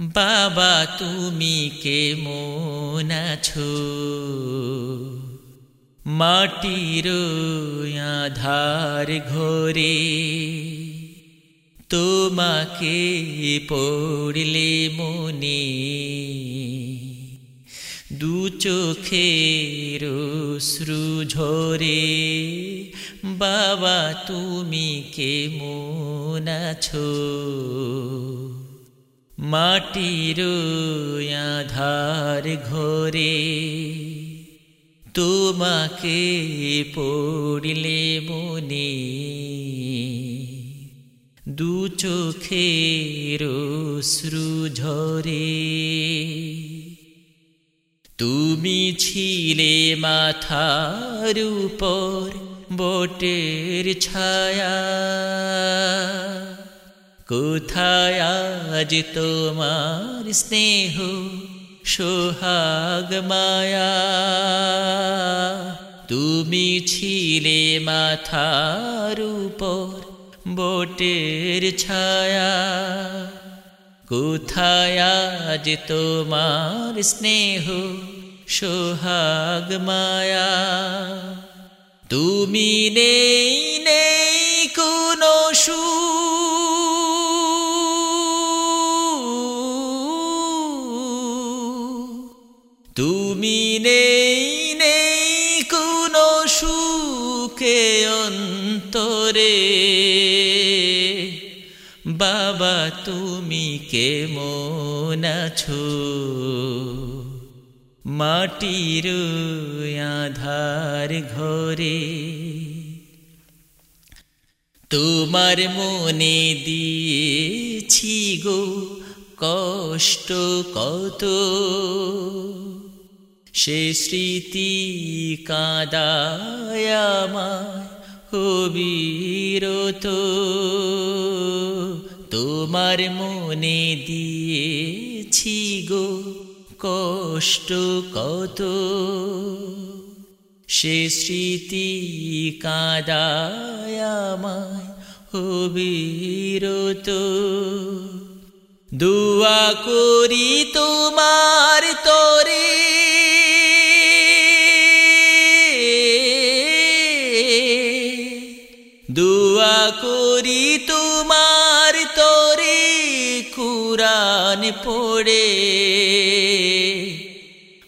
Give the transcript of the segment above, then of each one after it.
বাবা, তুমি কে কেমন আছো? মাটির আধার ঘরে তোমাকে পড়লে মনে দু চোখের শ্রু ঝরে। বাবা, তুমি কে কেমন আছো? মাটির আধার ঘরে। তোমাকে পড়লে মনে দু চোখের শ্রু ঝরে। তুমি ছিলে মাথার উপর বটের ছায়া। কোথায় আজ তোমার স্নেহ? সোহাগ মায়া। তুমি ছিলে মাথার উপর বটের ছায়া। কোথায় আজ তোমার স্নেহ? সোহাগ মায়া। তুমি নেই নেই কোনো সু তুমি নেই নেই কোনো সুখে অন্তরে। বাবা, তুমি কেমন আছো? মাটির আধার ঘরে। তোমার মনে দিয়েছি গো কষ্ট কত। সে স্মৃতি কাদায়ামায় হবিরত তোমার মনে দিয়েছি গো কষ্ট কত। সে স্মৃতি কাদায়ামায় হবিরত দুয়া করি তোমার তরে দুয়া করি তোমার তরে কুরান পড়ে।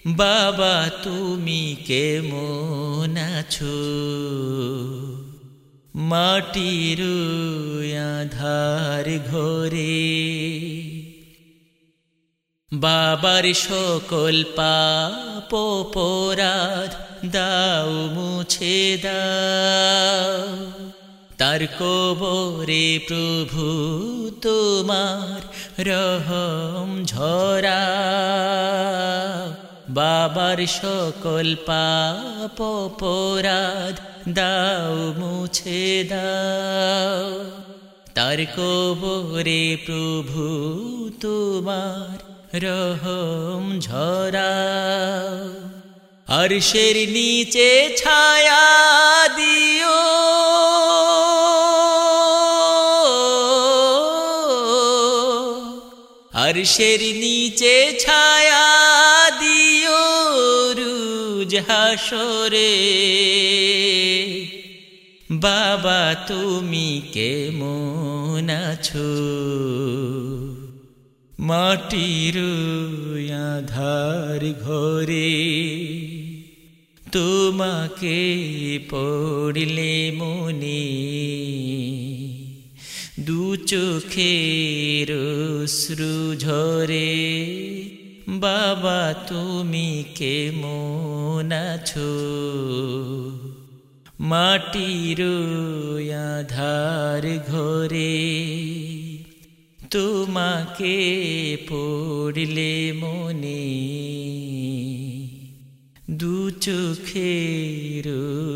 বাবা, তুমি কেমন আছো? মাটির আধার ঘরে। বাবার সকল পাপ পরাধ দাও, মুছে দাও। তার কবরে প্রভু তোমার রহম ঝরা। বাবার সকল পাপ পরাধ দাও, মুছে দাও। তার কবরে প্রভু তোমার রহম ঝরা। আরশের নিচে ছায়া দিও আরশের নিচে ছায়া দিও রুজ হাসরে। বাবা, তুমি কেমন আছো? মাটির আধার ঘরে তোমাকে পড়লে মনে দু চোখের শ্রু ঝরে। বাবা, তুমি কেমন আছো? মাটির আধার ঘরে তোমাকে পড়লে মনে দু চোখের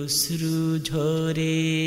শ্রু ঝরে।